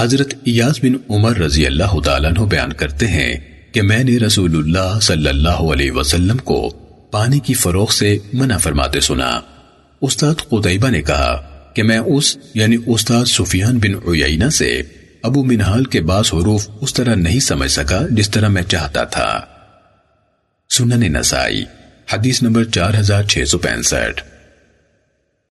حضرت ایاز بن عمر رضی اللہ تعالیٰ عنہ بیان کرتے ہیں کہ میں نے رسول اللہ صلی اللہ علیہ وسلم کو پانی کی فروغ سے منع فرماتے سنا۔ استاد قطعبہ نے کہا کہ میں اس یعنی استاد سفیان بن عیینہ سے ابو منحال کے بعض حروف اس طرح نہیں سمجھ سکا جس طرح میں چاہتا تھا۔ سنن نسائی، حدیث نمبر چار ہزار چھ سو پینسٹھ۔